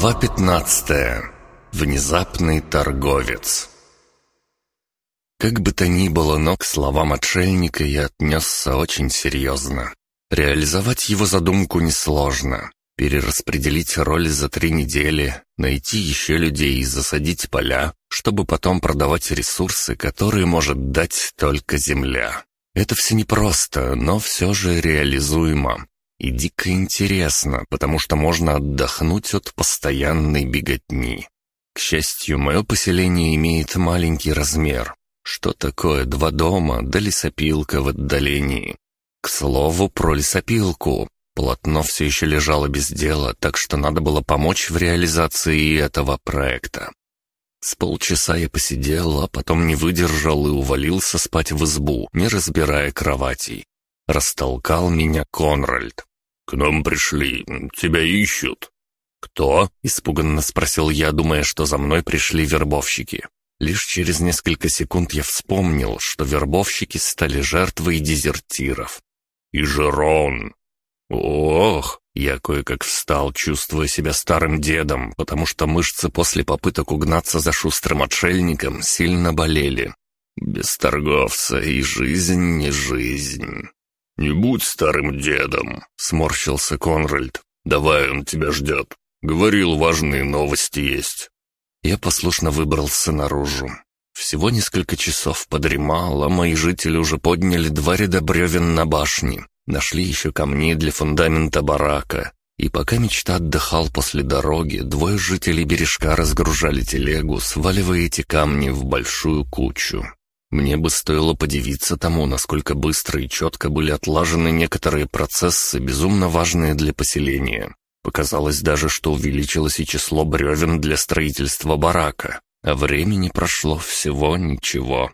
Глава 15. Внезапный торговец. Как бы то ни было, но к словам отшельника я отнесся очень серьезно. Реализовать его задумку несложно. Перераспределить роли за три недели, найти еще людей и засадить поля, чтобы потом продавать ресурсы, которые может дать только Земля. Это все непросто, но все же реализуемо. И дико интересно, потому что можно отдохнуть от постоянной беготни. К счастью, мое поселение имеет маленький размер. Что такое два дома да лесопилка в отдалении? К слову, про лесопилку. Полотно все еще лежало без дела, так что надо было помочь в реализации этого проекта. С полчаса я посидел, а потом не выдержал и увалился спать в избу, не разбирая кроватей. Растолкал меня Конральд. «К нам пришли. Тебя ищут». «Кто?» — испуганно спросил я, думая, что за мной пришли вербовщики. Лишь через несколько секунд я вспомнил, что вербовщики стали жертвой дезертиров. «И Жерон!» «Ох!» Я кое-как встал, чувствуя себя старым дедом, потому что мышцы после попыток угнаться за шустрым отшельником сильно болели. Без торговца и жизнь не жизнь. «Не будь старым дедом», — сморщился Конральд. «Давай, он тебя ждет. Говорил, важные новости есть». Я послушно выбрался наружу. Всего несколько часов подремал, а мои жители уже подняли два ряда бревен на башне, нашли еще камни для фундамента барака. И пока мечта отдыхал после дороги, двое жителей бережка разгружали телегу, сваливая эти камни в большую кучу. Мне бы стоило подивиться тому, насколько быстро и четко были отлажены некоторые процессы, безумно важные для поселения. Показалось даже, что увеличилось и число бревен для строительства барака, а времени прошло всего ничего.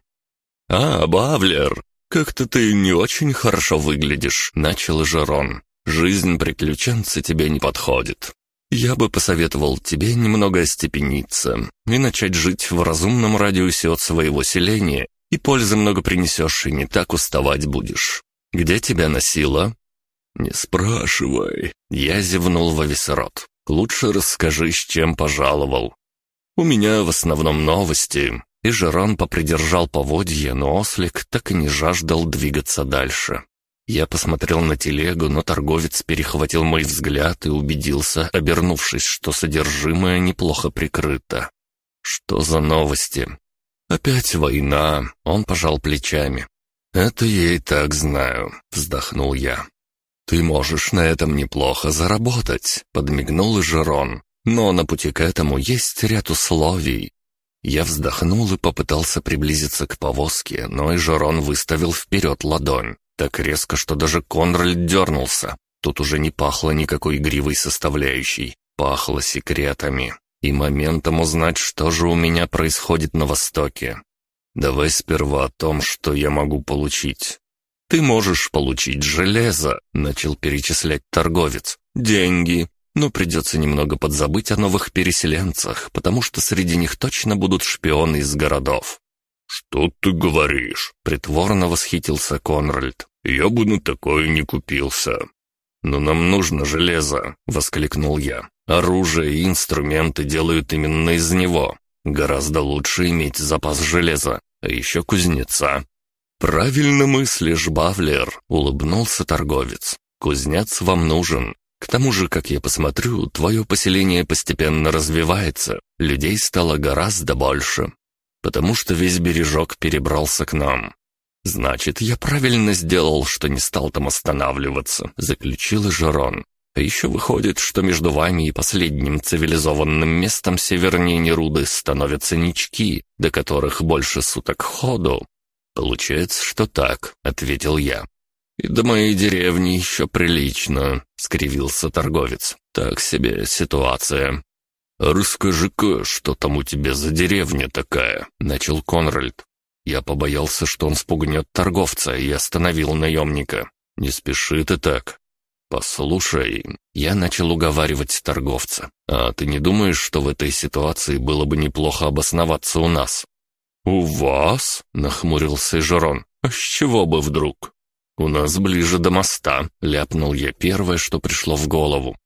«А, Бавлер, как-то ты не очень хорошо выглядишь», — начал Жерон. «Жизнь приключенца тебе не подходит. Я бы посоветовал тебе немного остепениться и начать жить в разумном радиусе от своего селения и пользы много принесешь, и не так уставать будешь. Где тебя носило?» «Не спрашивай». Я зевнул во весь рот. «Лучше расскажи, с чем пожаловал». «У меня в основном новости». И Жерон попридержал поводье, но ослик так и не жаждал двигаться дальше. Я посмотрел на телегу, но торговец перехватил мой взгляд и убедился, обернувшись, что содержимое неплохо прикрыто. «Что за новости?» «Опять война», — он пожал плечами. «Это я и так знаю», — вздохнул я. «Ты можешь на этом неплохо заработать», — подмигнул Жерон. «Но на пути к этому есть ряд условий». Я вздохнул и попытался приблизиться к повозке, но и Жерон выставил вперед ладонь. Так резко, что даже Конральд дернулся. Тут уже не пахло никакой игривой составляющей, пахло секретами и моментом узнать, что же у меня происходит на Востоке. Давай сперва о том, что я могу получить. Ты можешь получить железо, начал перечислять торговец. Деньги, но придется немного подзабыть о новых переселенцах, потому что среди них точно будут шпионы из городов. «Что ты говоришь?» — притворно восхитился Конральд. «Я бы на такое не купился». «Но нам нужно железо!» — воскликнул я. «Оружие и инструменты делают именно из него. Гораздо лучше иметь запас железа, а еще кузнеца». «Правильно мыслишь, Бавлер», — улыбнулся торговец. «Кузнец вам нужен. К тому же, как я посмотрю, твое поселение постепенно развивается, людей стало гораздо больше, потому что весь бережок перебрался к нам. «Значит, я правильно сделал, что не стал там останавливаться», — заключил Жерон. «А еще выходит, что между вами и последним цивилизованным местом севернее Неруды становятся нички, до которых больше суток ходу». «Получается, что так», — ответил я. «И до моей деревни еще прилично», — скривился торговец. «Так себе ситуация». «Расскажи-ка, что там у тебя за деревня такая?» — начал Конральд. Я побоялся, что он спугнет торговца, и остановил наемника. «Не спеши ты так». «Послушай, я начал уговаривать торговца. А ты не думаешь, что в этой ситуации было бы неплохо обосноваться у нас?» «У вас?» — нахмурился Жерон. «А с чего бы вдруг?» «У нас ближе до моста», — ляпнул я первое, что пришло в голову.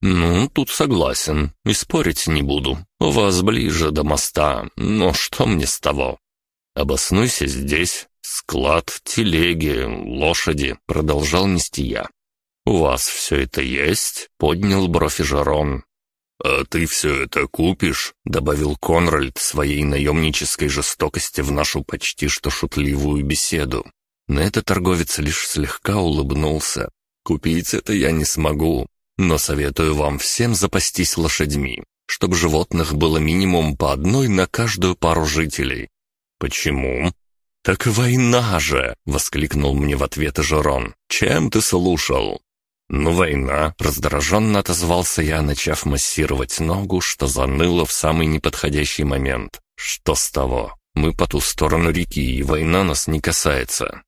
«Ну, тут согласен, и спорить не буду. У вас ближе до моста, но что мне с того?» «Обоснуйся здесь. Склад, телеги, лошади», — продолжал нести я. «У вас все это есть?» — поднял бровь Жарон. «А ты все это купишь?» — добавил Конральд своей наемнической жестокости в нашу почти что шутливую беседу. На это торговец лишь слегка улыбнулся. «Купить это я не смогу, но советую вам всем запастись лошадьми, чтобы животных было минимум по одной на каждую пару жителей. Почему? Так война же, воскликнул мне в ответ Жерон. Чем ты слушал? «Ну, война!» — раздраженно отозвался я, начав массировать ногу, что заныло в самый неподходящий момент. «Что с того? Мы по ту сторону реки, и война нас не касается».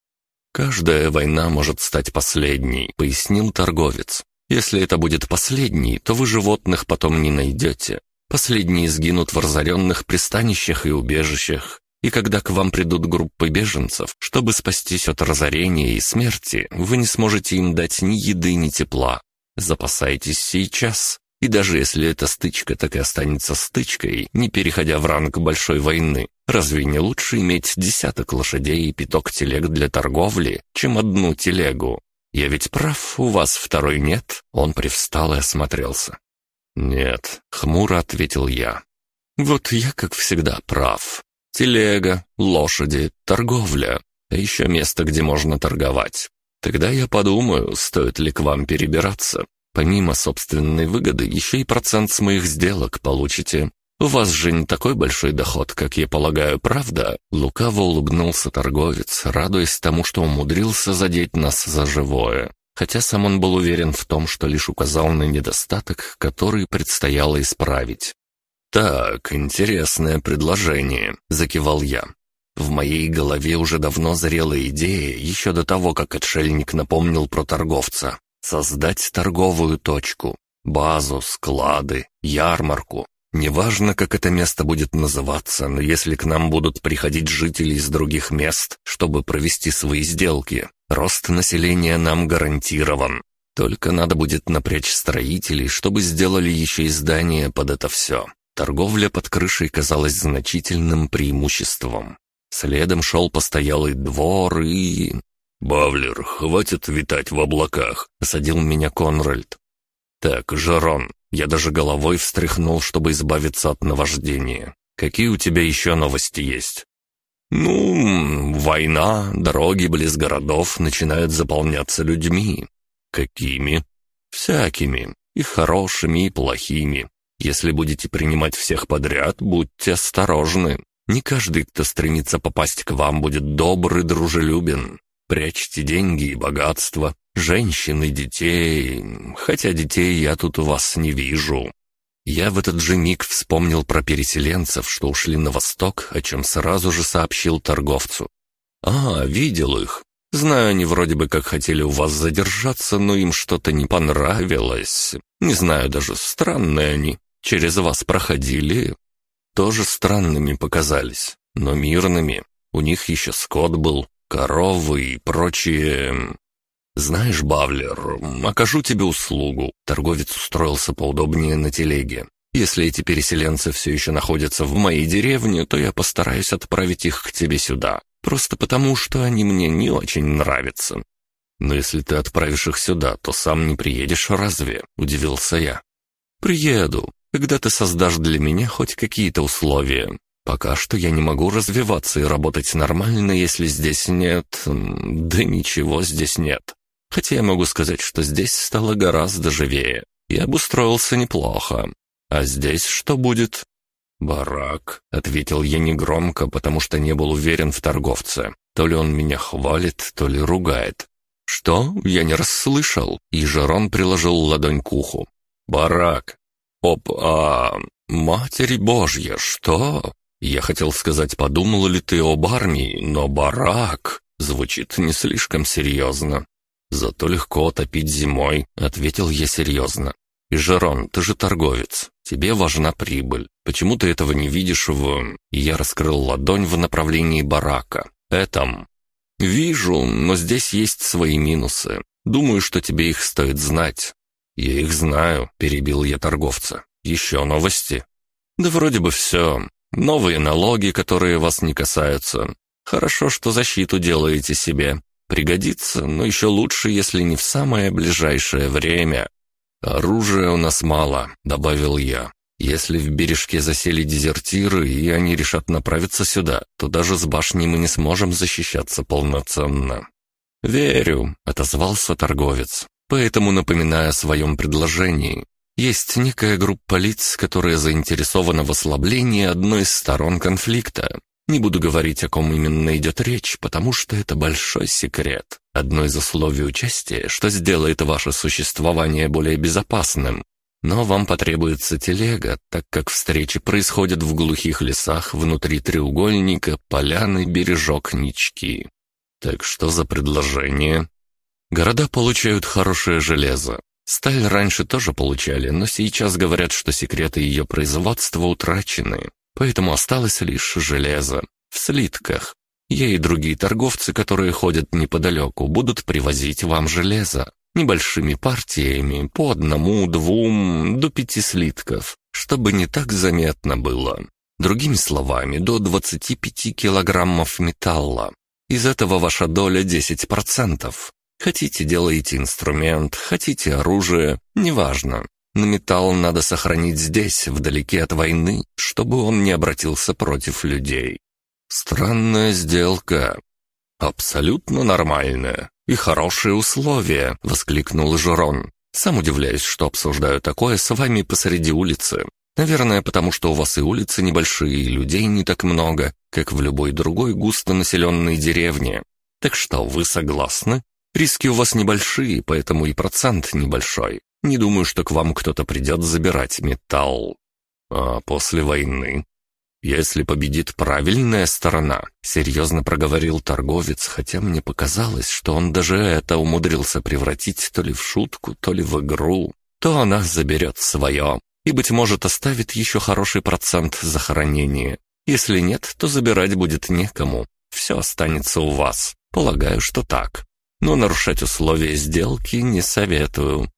«Каждая война может стать последней», — пояснил торговец. Если это будет последний, то вы животных потом не найдете. Последние сгинут в разоренных пристанищах и убежищах. И когда к вам придут группы беженцев, чтобы спастись от разорения и смерти, вы не сможете им дать ни еды, ни тепла. Запасайтесь сейчас. И даже если эта стычка так и останется стычкой, не переходя в ранг большой войны, разве не лучше иметь десяток лошадей и пяток телег для торговли, чем одну телегу? «Я ведь прав, у вас второй нет?» Он привстал и осмотрелся. «Нет», — хмуро ответил я. «Вот я, как всегда, прав. Телега, лошади, торговля, а еще место, где можно торговать. Тогда я подумаю, стоит ли к вам перебираться. Помимо собственной выгоды, еще и процент с моих сделок получите. «У вас же не такой большой доход, как я полагаю, правда?» Лукаво улыбнулся торговец, радуясь тому, что умудрился задеть нас за живое. Хотя сам он был уверен в том, что лишь указал на недостаток, который предстояло исправить. «Так, интересное предложение», — закивал я. В моей голове уже давно зрела идея, еще до того, как отшельник напомнил про торговца. Создать торговую точку, базу, склады, ярмарку, Неважно, как это место будет называться, но если к нам будут приходить жители из других мест, чтобы провести свои сделки, рост населения нам гарантирован. Только надо будет напрячь строителей, чтобы сделали еще и здание под это все. Торговля под крышей казалась значительным преимуществом. Следом шел постоялый двор и... «Бавлер, хватит витать в облаках», — осадил меня Конральд. «Так, Жерон, я даже головой встряхнул, чтобы избавиться от наваждения. Какие у тебя еще новости есть?» «Ну, война, дороги близ городов начинают заполняться людьми». «Какими?» «Всякими. И хорошими, и плохими. Если будете принимать всех подряд, будьте осторожны. Не каждый, кто стремится попасть к вам, будет добр и дружелюбен. Прячьте деньги и богатство, женщин и детей, хотя детей я тут у вас не вижу». Я в этот же миг вспомнил про переселенцев, что ушли на восток, о чем сразу же сообщил торговцу. «А, видел их. Знаю, они вроде бы как хотели у вас задержаться, но им что-то не понравилось. Не знаю даже, странные они. Через вас проходили. Тоже странными показались, но мирными. У них еще скот был, коровы и прочие... «Знаешь, Бавлер, окажу тебе услугу». Торговец устроился поудобнее на телеге. «Если эти переселенцы все еще находятся в моей деревне, то я постараюсь отправить их к тебе сюда. Просто потому, что они мне не очень нравятся». «Но если ты отправишь их сюда, то сам не приедешь разве?» – удивился я. «Приеду, когда ты создашь для меня хоть какие-то условия. Пока что я не могу развиваться и работать нормально, если здесь нет... Да ничего здесь нет. Хотя я могу сказать, что здесь стало гораздо живее. И обустроился неплохо. А здесь что будет? «Барак», — ответил я негромко, потому что не был уверен в торговце. То ли он меня хвалит, то ли ругает. «Что? Я не расслышал». И Жерон приложил ладонь к уху. «Барак». «Оп, а... Матери Божья, что?» Я хотел сказать, подумал ли ты об армии, но барак звучит не слишком серьезно. Зато легко топить зимой, ответил я серьезно. И Жерон, ты же торговец, тебе важна прибыль. Почему ты этого не видишь в... я раскрыл ладонь в направлении барака. Этом. Вижу, но здесь есть свои минусы. Думаю, что тебе их стоит знать. «Я их знаю», — перебил я торговца. «Еще новости?» «Да вроде бы все. Новые налоги, которые вас не касаются. Хорошо, что защиту делаете себе. Пригодится, но еще лучше, если не в самое ближайшее время. Оружия у нас мало», — добавил я. «Если в бережке засели дезертиры, и они решат направиться сюда, то даже с башней мы не сможем защищаться полноценно». «Верю», — отозвался торговец. «Поэтому напоминаю о своем предложении. Есть некая группа лиц, которая заинтересована в ослаблении одной из сторон конфликта. Не буду говорить, о ком именно идет речь, потому что это большой секрет. Одно из условий участия, что сделает ваше существование более безопасным. Но вам потребуется телега, так как встречи происходят в глухих лесах внутри треугольника, поляны, бережок, нички. Так что за предложение? Города получают хорошее железо. Сталь раньше тоже получали, но сейчас говорят, что секреты ее производства утрачены. Поэтому осталось лишь железо. В слитках. Я и другие торговцы, которые ходят неподалеку, будут привозить вам железо. Небольшими партиями, по одному, двум, до пяти слитков, чтобы не так заметно было. Другими словами, до 25 килограммов металла. Из этого ваша доля 10%. Хотите, делаете инструмент, хотите оружие, неважно. Но металл надо сохранить здесь, вдалеке от войны, чтобы он не обратился против людей. Странная сделка. Абсолютно нормальная. И хорошие условия, воскликнул Жерон. Сам удивляюсь, что обсуждаю такое с вами посреди улицы. Наверное, потому что у вас и улицы небольшие, и людей не так много, как в любой другой густонаселенной деревне. Так что, вы согласны? Риски у вас небольшие, поэтому и процент небольшой. Не думаю, что к вам кто-то придет забирать металл. А после войны? Если победит правильная сторона, серьезно проговорил торговец, хотя мне показалось, что он даже это умудрился превратить то ли в шутку, то ли в игру, то она заберет свое и, быть может, оставит еще хороший процент захоронения. Если нет, то забирать будет некому. Все останется у вас. Полагаю, что так. Но нарушать условия сделки не советую.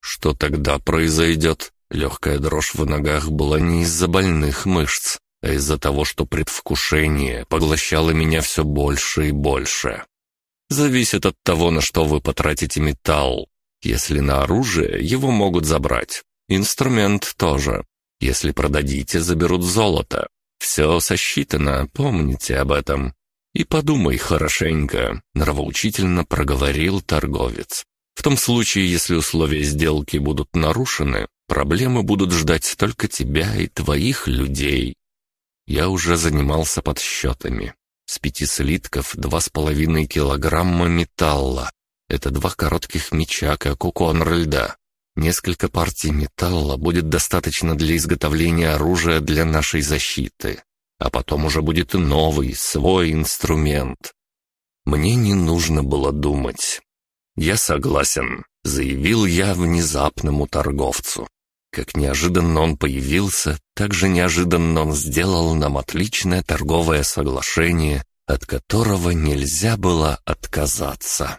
Что тогда произойдет? Легкая дрожь в ногах была не из-за больных мышц, а из-за того, что предвкушение поглощало меня все больше и больше. Зависит от того, на что вы потратите металл. Если на оружие, его могут забрать. Инструмент тоже. Если продадите, заберут золото. Все сосчитано, помните об этом. И подумай хорошенько, нравоучительно проговорил торговец. В том случае, если условия сделки будут нарушены, проблемы будут ждать только тебя и твоих людей. Я уже занимался подсчетами. С пяти слитков два с половиной килограмма металла. Это два коротких меча, как у Конральда. Несколько партий металла будет достаточно для изготовления оружия для нашей защиты. А потом уже будет и новый, свой инструмент. Мне не нужно было думать. «Я согласен», — заявил я внезапному торговцу. Как неожиданно он появился, так же неожиданно он сделал нам отличное торговое соглашение, от которого нельзя было отказаться.